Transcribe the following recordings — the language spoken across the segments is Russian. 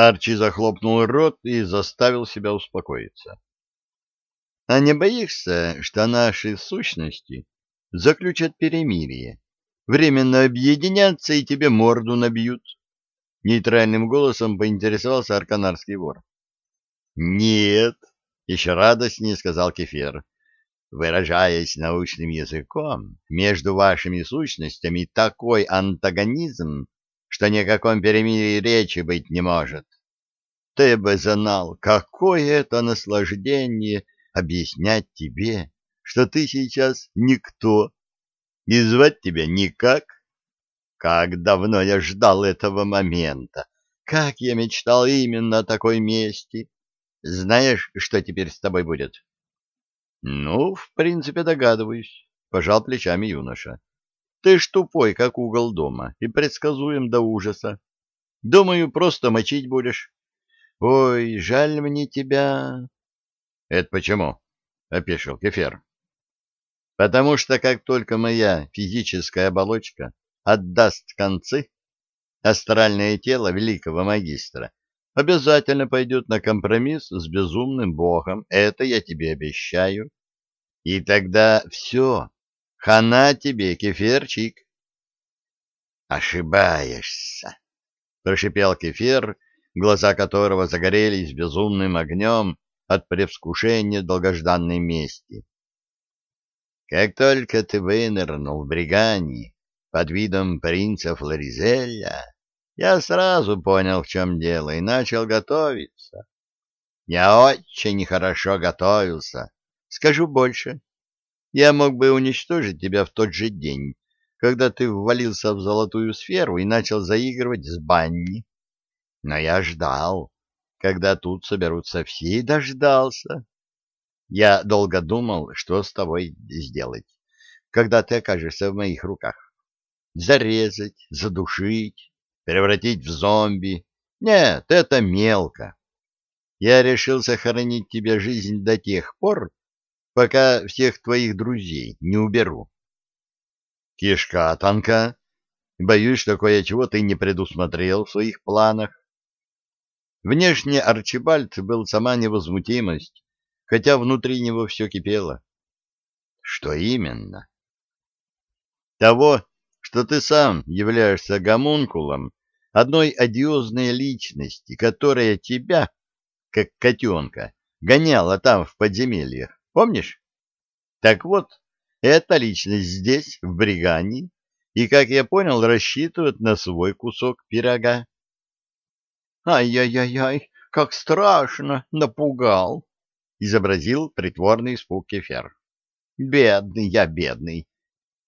Арчи захлопнул рот и заставил себя успокоиться. — А не боишься, что наши сущности заключат перемирие, временно объединятся и тебе морду набьют? Нейтральным голосом поинтересовался арканарский вор. — Нет, — еще радостнее сказал Кефир. — Выражаясь научным языком, между вашими сущностями такой антагонизм, что ни о каком перемирии речи быть не может. Ты бы знал, какое это наслаждение объяснять тебе, что ты сейчас никто, и звать тебя никак. Как давно я ждал этого момента, как я мечтал именно о такой мести. Знаешь, что теперь с тобой будет? — Ну, в принципе, догадываюсь, — пожал плечами юноша. Ты ж тупой, как угол дома, и предсказуем до ужаса. Думаю, просто мочить будешь. Ой, жаль мне тебя. — Это почему? — опешил Кефер. — Потому что как только моя физическая оболочка отдаст концы, астральное тело великого магистра обязательно пойдет на компромисс с безумным богом, это я тебе обещаю. И тогда все, Хана тебе, кефирчик. Ошибаешься, прошипел кефир, глаза которого загорелись безумным огнем от предвкушения долгожданной мести. Как только ты вынырнул в Бригане под видом принца Флоризеля, я сразу понял, в чем дело, и начал готовиться. Я очень хорошо готовился. Скажу больше. Я мог бы уничтожить тебя в тот же день, когда ты ввалился в золотую сферу и начал заигрывать с Банни. Но я ждал, когда тут соберутся все, и дождался. Я долго думал, что с тобой сделать, когда ты окажешься в моих руках. Зарезать, задушить, превратить в зомби. Нет, это мелко. Я решил сохранить тебе жизнь до тех пор, пока всех твоих друзей не уберу. Кишка танка. Боюсь, что кое-чего ты не предусмотрел в своих планах. Внешне Арчибальд был сама невозмутимость, хотя внутри него все кипело. Что именно? Того, что ты сам являешься гомункулом одной одиозной личности, которая тебя, как котенка, гоняла там в подземельях. Помнишь? Так вот, эта личность здесь, в Бригане, и, как я понял, рассчитывает на свой кусок пирога. «Ай-яй-яй-яй, как страшно! Напугал!» — изобразил притворный испуг Кефер. «Бедный я, бедный!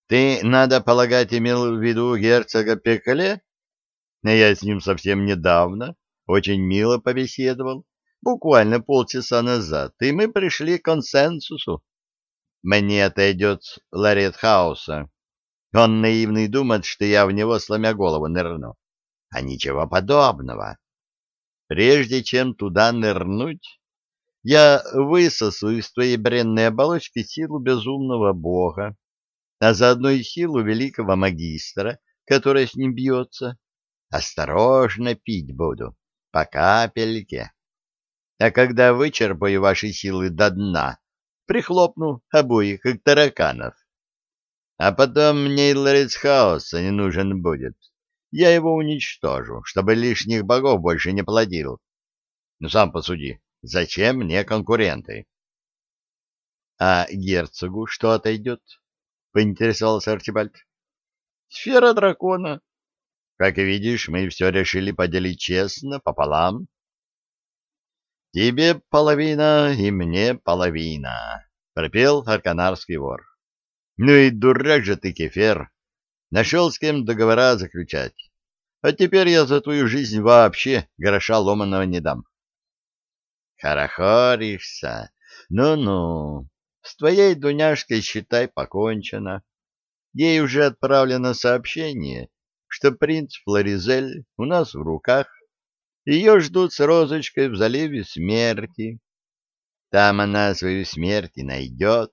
Ты, надо полагать, имел в виду герцога Пекале? Я с ним совсем недавно очень мило побеседовал буквально полчаса назад, и мы пришли к консенсусу. Мне отойдет Ларет Хауса. Он наивный думает, что я в него, сломя голову, нырну. А ничего подобного. Прежде чем туда нырнуть, я высосу из твоей бренной оболочки силу безумного бога, а заодно и силу великого магистра, которая с ним бьется. Осторожно пить буду, по капельке а когда вычерпаю ваши силы до дна, прихлопну обоих, как тараканов. А потом мне и ларец хаоса не нужен будет. Я его уничтожу, чтобы лишних богов больше не плодил. Ну, сам посуди, зачем мне конкуренты? — А герцогу что отойдет? — поинтересовался Арчибальд. — Сфера дракона. Как видишь, мы все решили поделить честно, пополам. — Тебе половина и мне половина, — пропел арканарский вор. — Ну и дурак же ты, Кефер. Нашел с кем договора заключать. А теперь я за твою жизнь вообще гроша ломаного не дам. — Хорохоришься? Ну-ну. С твоей Дуняшкой, считай, покончено. Ей уже отправлено сообщение, что принц Флоризель у нас в руках ее ждут с розочкой в заливе смерти. Там она свою смерть и найдет.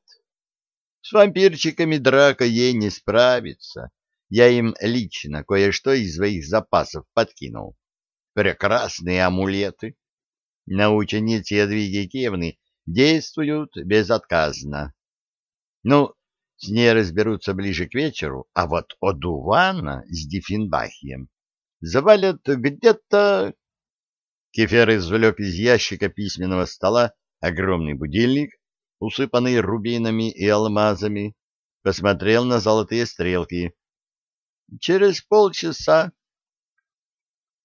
С вампирчиками драка ей не справится. Я им лично кое-что из своих запасов подкинул. прекрасные амулеты. На учениц Ядвиги Киевны действуют безотказно. Ну, с ней разберутся ближе к вечеру, а вот Одувана с Диффенбахием завалят где-то... Кефер извлек из ящика письменного стола огромный будильник, усыпанный рубинами и алмазами, посмотрел на золотые стрелки. «Через полчаса...»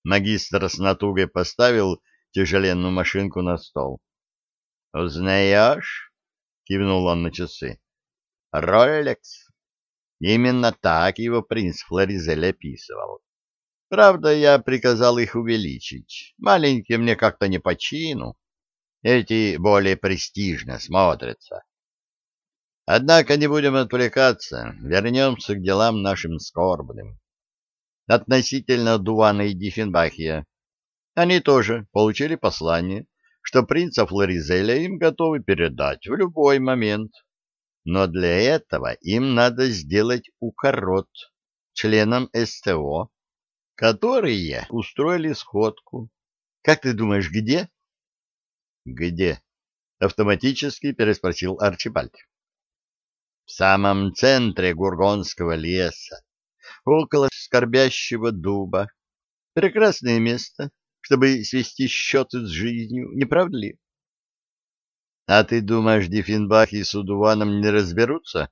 Магистр с натугой поставил тяжеленную машинку на стол. «Узнаешь?» — кивнул он на часы. «Роллекс. Именно так его принц Флоризель описывал. Правда, я приказал их увеличить. Маленькие мне как-то не по чину. Эти более престижно смотрятся. Однако не будем отвлекаться, вернемся к делам нашим скорбным. Относительно Дувана и Диффенбахия. Они тоже получили послание, что принца Флоризеля им готовы передать в любой момент. Но для этого им надо сделать укорот членам СТО, которые устроили сходку. Как ты думаешь, где? Где? Автоматически переспросил Арчибальд. В самом центре Гургонского леса, около скорбящего дуба. Прекрасное место, чтобы свести счеты с жизнью, не правда ли? А ты думаешь, Диффенбах и Судуваном не разберутся?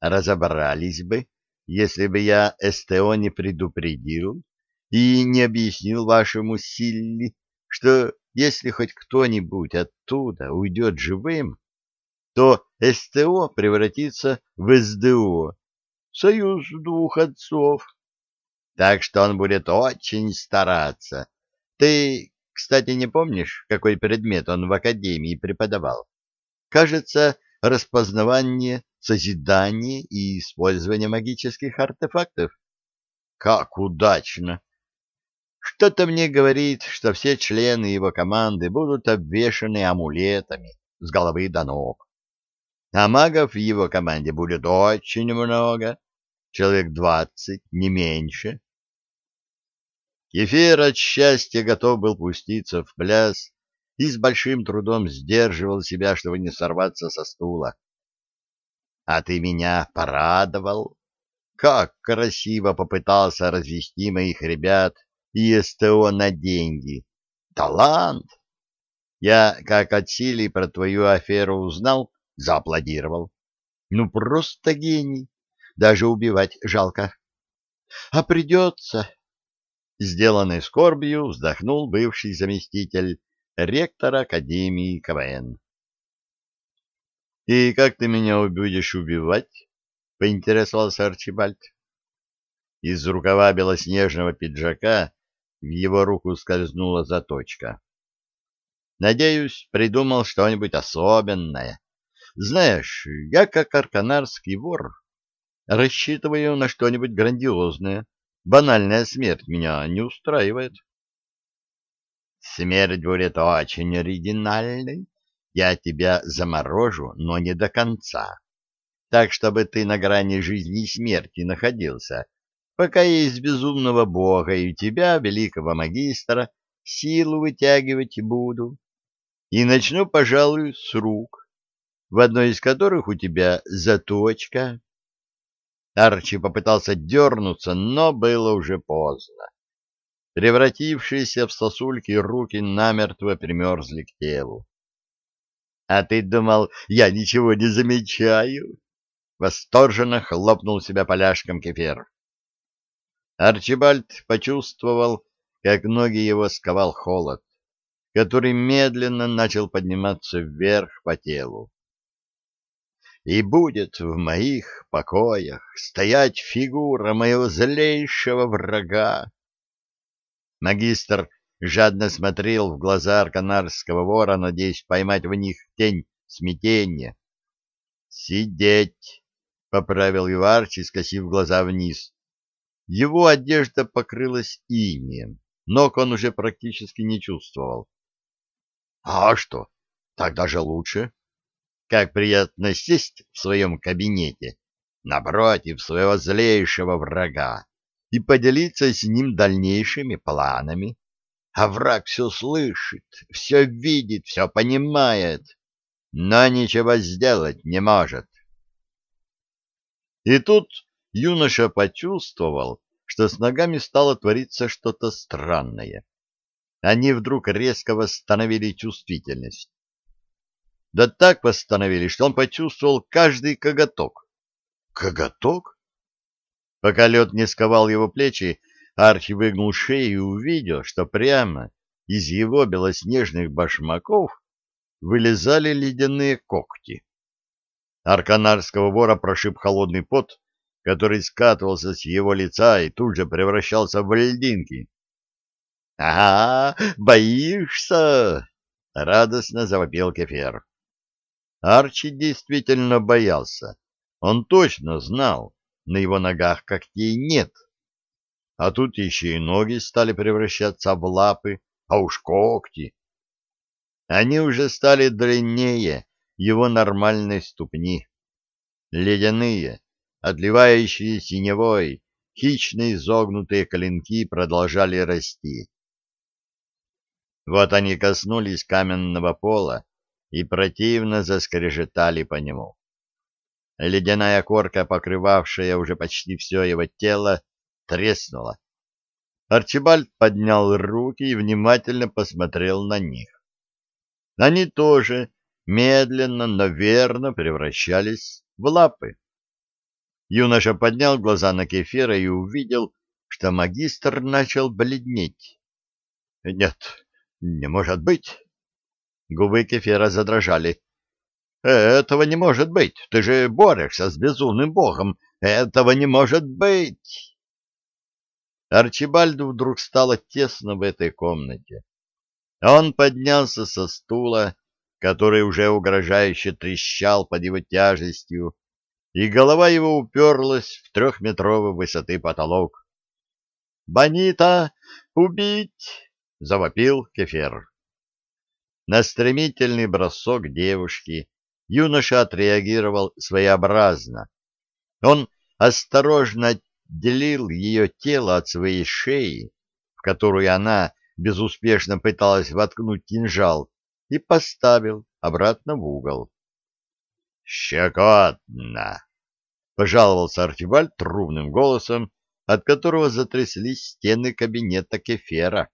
Разобрались бы, если бы я СТО не предупредил и не объяснил вашему Силли, что если хоть кто-нибудь оттуда уйдет живым, то СТО превратится в СДО, союз двух отцов. Так что он будет очень стараться. Ты, кстати, не помнишь, какой предмет он в академии преподавал? Кажется, распознавание, созидание и использование магических артефактов. Как удачно! Что-то мне говорит, что все члены его команды будут обвешаны амулетами с головы до ног. А магов в его команде будет очень много, человек двадцать, не меньше. Кефир от счастья готов был пуститься в пляс и с большим трудом сдерживал себя, чтобы не сорваться со стула. — А ты меня порадовал! Как красиво попытался развести моих ребят и СТО на деньги! Талант! Я, как от Силии про твою аферу узнал, зааплодировал. Ну, просто гений. Даже убивать жалко. А придется. Сделанной скорбью вздохнул бывший заместитель ректора Академии КВН. «И как ты меня будешь убивать?» — поинтересовался Арчибальд. Из рукава белоснежного пиджака в его руку скользнула заточка. «Надеюсь, придумал что-нибудь особенное, знаешь, я как арканарский вор рассчитываю на что-нибудь грандиозное. Банальная смерть меня не устраивает. Смерть будет очень оригинальной. Я тебя заморожу, но не до конца. Так, чтобы ты на грани жизни и смерти находился, пока я из безумного бога и тебя, великого магистра, силу вытягивать буду. И начну, пожалуй, с рук в одной из которых у тебя заточка. Арчи попытался дернуться, но было уже поздно. Превратившиеся в сосульки руки намертво примерзли к телу. — А ты думал, я ничего не замечаю? Восторженно хлопнул себя поляшком кефир. Арчибальд почувствовал, как ноги его сковал холод, который медленно начал подниматься вверх по телу и будет в моих покоях стоять фигура моего злейшего врага. Магистр жадно смотрел в глаза арканарского вора, надеясь поймать в них тень смятения. «Сидеть!» — поправил Арчи, скосив глаза вниз. Его одежда покрылась инием, ног он уже практически не чувствовал. «А что? Так даже лучше!» Как приятно сесть в своем кабинете напротив своего злейшего врага и поделиться с ним дальнейшими планами. А враг все слышит, все видит, все понимает, но ничего сделать не может. И тут юноша почувствовал, что с ногами стало твориться что-то странное. Они вдруг резко восстановили чувствительность. Да так восстановили, что он почувствовал каждый коготок. Коготок? Пока лед не сковал его плечи, Архи выгнул шею и увидел, что прямо из его белоснежных башмаков вылезали ледяные когти. Арканарского вора прошиб холодный пот, который скатывался с его лица и тут же превращался в льдинки. — Ага, боишься? — радостно завопил Кефер. Арчи действительно боялся. Он точно знал, на его ногах когтей нет. — а тут еще и ноги стали превращаться в лапы, а уж когти. Они уже стали длиннее его нормальной ступни. Ледяные, отливающие синевой, хищно изогнутые коленки продолжали расти. Вот они коснулись каменного пола и противно заскрежетали по нему. Ледяная корка, покрывавшая уже почти все его тело, треснуло. Арчибальд поднял руки и внимательно посмотрел на них. Они тоже медленно, но верно превращались в лапы. Юноша поднял глаза на Кефира и увидел, что магистр начал бледнеть. — Нет, не может быть. Губы Кефира задрожали. — Этого не может быть. Ты же борешься с безумным богом. Этого не может быть. Арчибальду вдруг стало тесно в этой комнате. Он поднялся со стула, который уже угрожающе трещал под его тяжестью, и голова его уперлась в трехметровой высоты потолок. «Бонита! Убить!» — завопил Кефер. На стремительный бросок девушки юноша отреагировал своеобразно. Он осторожно делил ее тело от своей шеи, в которую она безуспешно пыталась воткнуть кинжал, и поставил обратно в угол. «Щекотно!» — пожаловался Арчибальд трубным голосом, от которого затряслись стены кабинета Кефера.